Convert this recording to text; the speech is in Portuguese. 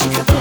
romântica.